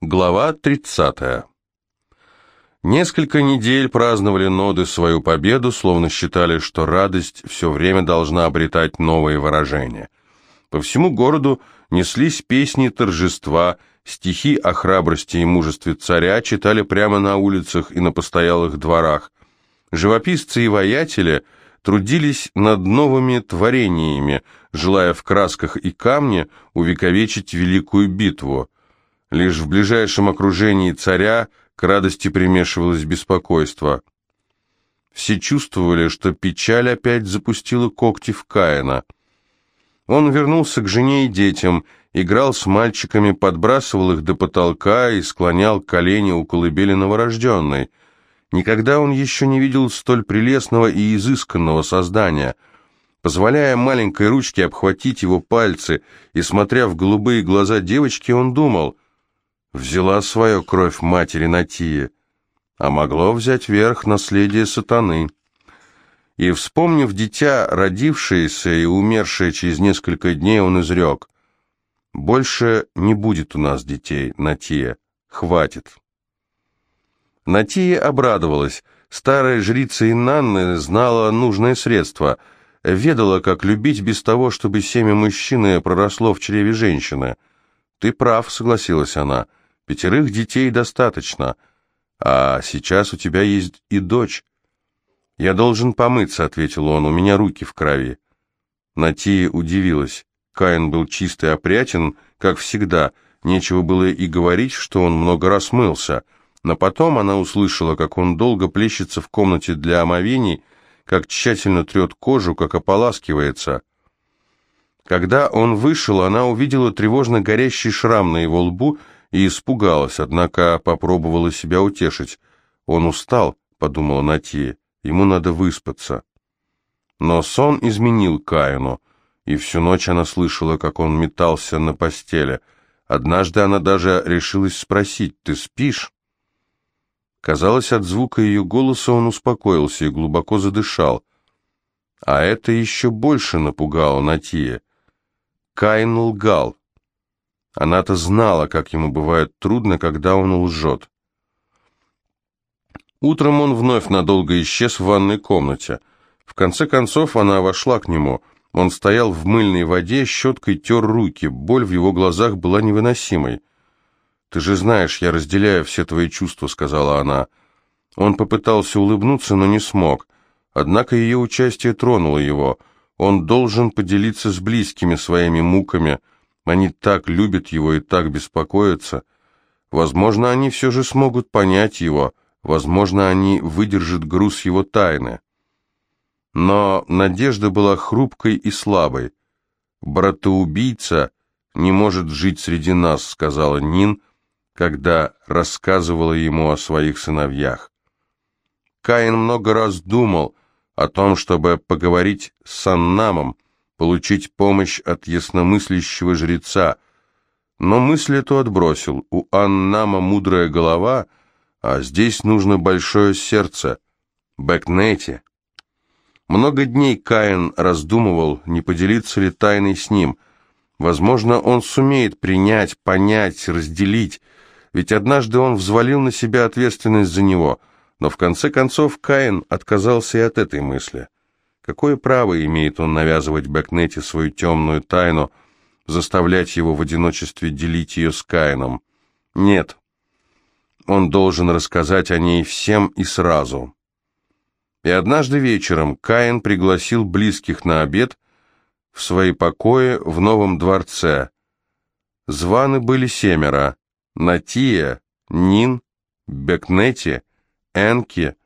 Глава 30. Несколько недель праздновали ноды свою победу, словно считали, что радость все время должна обретать новые выражения. По всему городу неслись песни торжества, стихи о храбрости и мужестве царя читали прямо на улицах и на постоялых дворах. Живописцы и воятели трудились над новыми творениями, желая в красках и камне увековечить великую битву – Лишь в ближайшем окружении царя к радости примешивалось беспокойство. Все чувствовали, что печаль опять запустила когти в Каина. Он вернулся к жене и детям, играл с мальчиками, подбрасывал их до потолка и склонял колени у колыбели новорожденной. Никогда он еще не видел столь прелестного и изысканного создания. Позволяя маленькой ручке обхватить его пальцы и смотря в голубые глаза девочки, он думал — взяла свою кровь матери Натии, а могло взять верх наследие сатаны. И, вспомнив дитя, родившееся и умершее через несколько дней, он изрек, «Больше не будет у нас детей, Натия, хватит». Натия обрадовалась. Старая жрица Инанны знала нужное средство, ведала, как любить без того, чтобы семя мужчины проросло в чреве женщины. «Ты прав», — согласилась она, — Пятерых детей достаточно, а сейчас у тебя есть и дочь. Я должен помыться, ответил он, у меня руки в крови. Натия удивилась. Каин был чистый и опрятен, как всегда. Нечего было и говорить, что он много раз мылся. Но потом она услышала, как он долго плещется в комнате для омовений, как тщательно трет кожу, как ополаскивается. Когда он вышел, она увидела тревожно горящий шрам на его лбу и испугалась, однако попробовала себя утешить. «Он устал», — подумала Натия, — «ему надо выспаться». Но сон изменил Каину, и всю ночь она слышала, как он метался на постели. Однажды она даже решилась спросить, «Ты спишь?» Казалось, от звука ее голоса он успокоился и глубоко задышал. А это еще больше напугало Натия. Каин лгал. Она-то знала, как ему бывает трудно, когда он лжет. Утром он вновь надолго исчез в ванной комнате. В конце концов она вошла к нему. Он стоял в мыльной воде, щеткой тер руки. Боль в его глазах была невыносимой. «Ты же знаешь, я разделяю все твои чувства», — сказала она. Он попытался улыбнуться, но не смог. Однако ее участие тронуло его. Он должен поделиться с близкими своими муками — они так любят его и так беспокоятся. Возможно, они все же смогут понять его, возможно, они выдержат груз его тайны. Но надежда была хрупкой и слабой. «Братоубийца не может жить среди нас», — сказала Нин, когда рассказывала ему о своих сыновьях. Каин много раз думал о том, чтобы поговорить с Аннамом, получить помощь от ясномыслящего жреца. Но мысль эту отбросил. У Аннама мудрая голова, а здесь нужно большое сердце. Бэкнете. Много дней Каин раздумывал, не поделиться ли тайной с ним. Возможно, он сумеет принять, понять, разделить, ведь однажды он взвалил на себя ответственность за него, но в конце концов Каин отказался и от этой мысли. Какое право имеет он навязывать Бэкнете свою темную тайну, заставлять его в одиночестве делить ее с Каином? Нет. Он должен рассказать о ней всем и сразу. И однажды вечером Каин пригласил близких на обед в свои покои в новом дворце. Званы были семеро. Натия, Нин, Бекнети, Энки,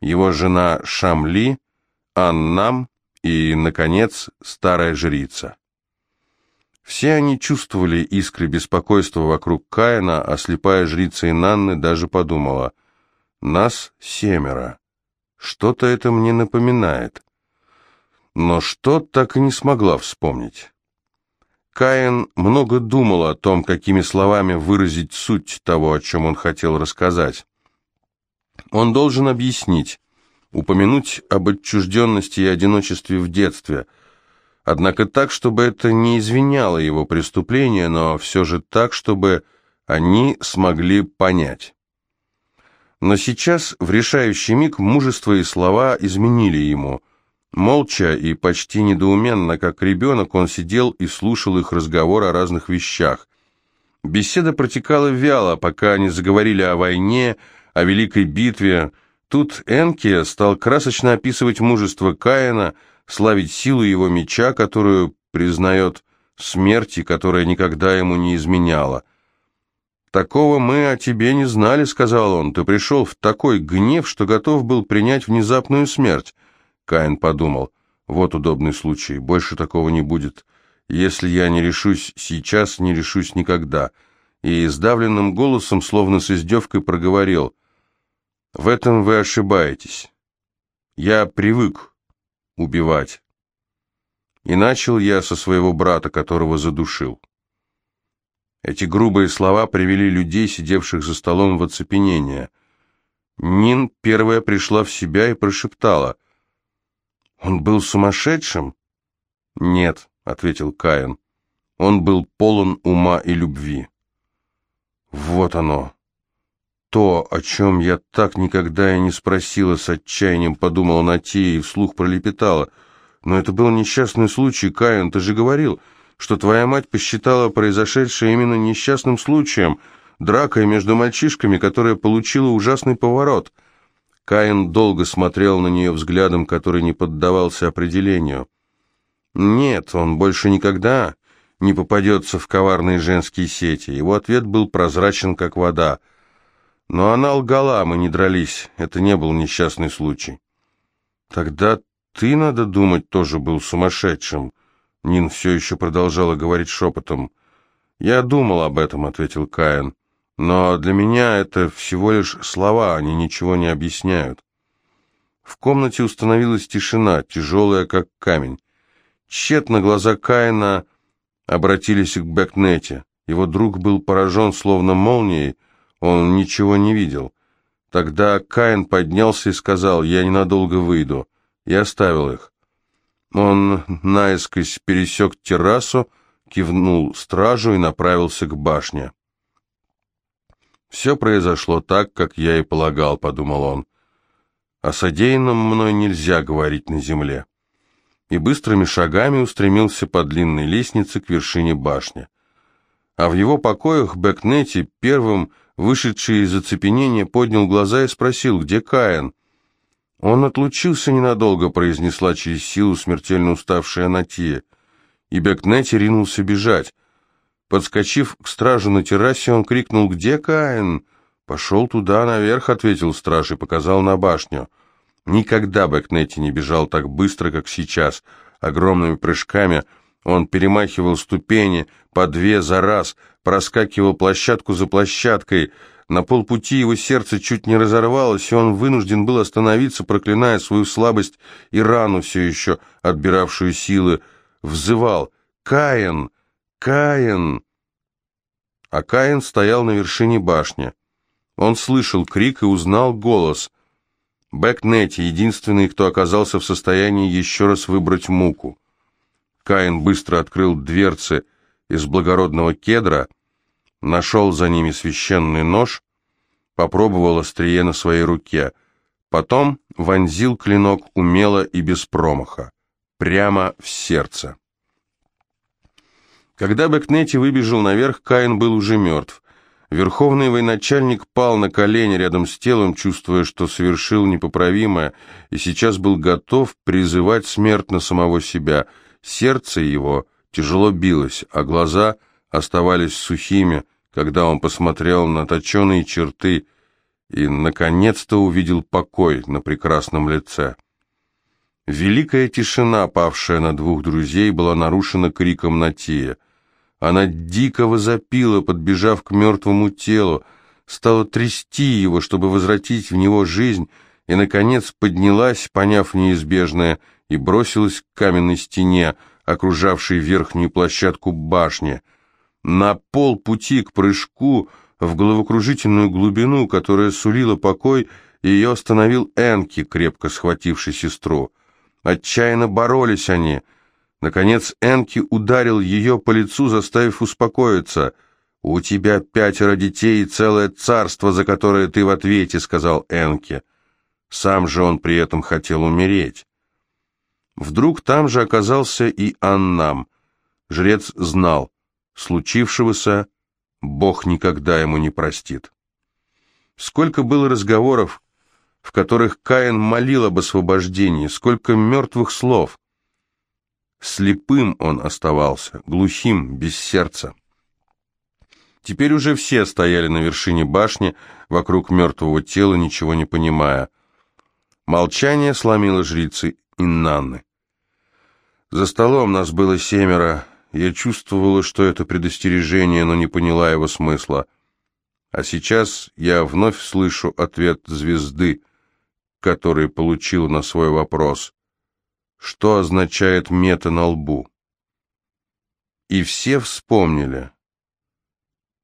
его жена Шамли — Аннам и, наконец, старая жрица. Все они чувствовали искры беспокойства вокруг Каина, а слепая жрица Инанны даже подумала, «Нас семеро. Что-то это мне напоминает». Но что так и не смогла вспомнить. Каин много думал о том, какими словами выразить суть того, о чем он хотел рассказать. Он должен объяснить, упомянуть об отчужденности и одиночестве в детстве, однако так, чтобы это не извиняло его преступление, но все же так, чтобы они смогли понять. Но сейчас, в решающий миг, мужество и слова изменили ему. Молча и почти недоуменно, как ребенок, он сидел и слушал их разговор о разных вещах. Беседа протекала вяло, пока они заговорили о войне, о великой битве. Тут Энке стал красочно описывать мужество Каина, славить силу его меча, которую признает смерти, которая никогда ему не изменяла. «Такого мы о тебе не знали», — сказал он. «Ты пришел в такой гнев, что готов был принять внезапную смерть». Каин подумал. «Вот удобный случай. Больше такого не будет. Если я не решусь сейчас, не решусь никогда». И сдавленным голосом, словно с издевкой, проговорил. «В этом вы ошибаетесь. Я привык убивать. И начал я со своего брата, которого задушил». Эти грубые слова привели людей, сидевших за столом, в оцепенение. Нин первая пришла в себя и прошептала. «Он был сумасшедшим?» «Нет», — ответил Каин. «Он был полон ума и любви». «Вот оно. То, о чем я так никогда и не спросила, с отчаянием подумала Натия и вслух пролепетала. Но это был несчастный случай, Каин, ты же говорил...» что твоя мать посчитала произошедшее именно несчастным случаем, дракой между мальчишками, которая получила ужасный поворот. Каин долго смотрел на нее взглядом, который не поддавался определению. Нет, он больше никогда не попадется в коварные женские сети. Его ответ был прозрачен, как вода. Но она лгала, мы не дрались. Это не был несчастный случай. Тогда ты, надо думать, тоже был сумасшедшим. Нин все еще продолжала говорить шепотом. «Я думал об этом», — ответил Каин. «Но для меня это всего лишь слова, они ничего не объясняют». В комнате установилась тишина, тяжелая, как камень. Тщетно глаза Каина обратились к Бэкнете. Его друг был поражен, словно молнией, он ничего не видел. Тогда Каин поднялся и сказал, «Я ненадолго выйду», и оставил их. Он наискось пересек террасу, кивнул стражу и направился к башне. «Все произошло так, как я и полагал», — подумал он. «О содеянном мной нельзя говорить на земле». И быстрыми шагами устремился по длинной лестнице к вершине башни. А в его покоях Бэкнети, первым вышедший из оцепенения, поднял глаза и спросил, где Каин. «Он отлучился ненадолго», — произнесла через силу смертельно уставшая Натия. И Бекнети ринулся бежать. Подскочив к стражу на террасе, он крикнул «Где Каин?» «Пошел туда, наверх», — ответил страж и показал на башню. Никогда Бекнети не бежал так быстро, как сейчас. Огромными прыжками он перемахивал ступени по две за раз, проскакивал площадку за площадкой — на полпути его сердце чуть не разорвалось, и он вынужден был остановиться, проклиная свою слабость и рану, все еще отбиравшую силы. Взывал «Каин! Каин!» А Каин стоял на вершине башни. Он слышал крик и узнал голос. Бэкнетти, единственный, кто оказался в состоянии еще раз выбрать муку. Каин быстро открыл дверцы из благородного кедра, нашел за ними священный нож, попробовал острие на своей руке, потом вонзил клинок умело и без промаха, прямо в сердце. Когда Бекнети выбежал наверх, Каин был уже мертв. Верховный военачальник пал на колени рядом с телом, чувствуя, что совершил непоправимое, и сейчас был готов призывать смерть на самого себя. Сердце его тяжело билось, а глаза оставались сухими, когда он посмотрел на точеные черты и, наконец-то, увидел покой на прекрасном лице. Великая тишина, павшая на двух друзей, была нарушена криком Натия. Она дико возопила, подбежав к мертвому телу, стала трясти его, чтобы возвратить в него жизнь, и, наконец, поднялась, поняв неизбежное, и бросилась к каменной стене, окружавшей верхнюю площадку башни — на полпути к прыжку в головокружительную глубину, которая сулила покой, ее остановил Энки, крепко схвативший сестру. Отчаянно боролись они. Наконец Энки ударил ее по лицу, заставив успокоиться. «У тебя пятеро детей и целое царство, за которое ты в ответе», — сказал Энке. Сам же он при этом хотел умереть. Вдруг там же оказался и Аннам. Жрец знал, случившегося Бог никогда ему не простит. Сколько было разговоров, в которых Каин молил об освобождении, сколько мертвых слов. Слепым он оставался, глухим, без сердца. Теперь уже все стояли на вершине башни, вокруг мертвого тела, ничего не понимая. Молчание сломило жрицы Иннанны. За столом нас было семеро. Я чувствовала, что это предостережение, но не поняла его смысла. А сейчас я вновь слышу ответ звезды, который получил на свой вопрос. Что означает мета на лбу? И все вспомнили.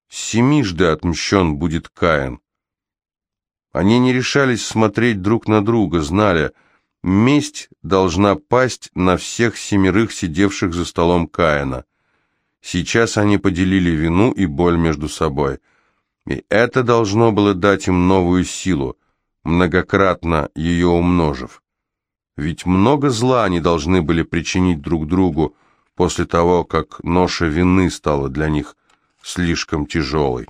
Семижды отмщен будет Каин. Они не решались смотреть друг на друга, знали, месть должна пасть на всех семерых сидевших за столом Каина. Сейчас они поделили вину и боль между собой. И это должно было дать им новую силу, многократно ее умножив. Ведь много зла они должны были причинить друг другу после того, как ноша вины стала для них слишком тяжелой.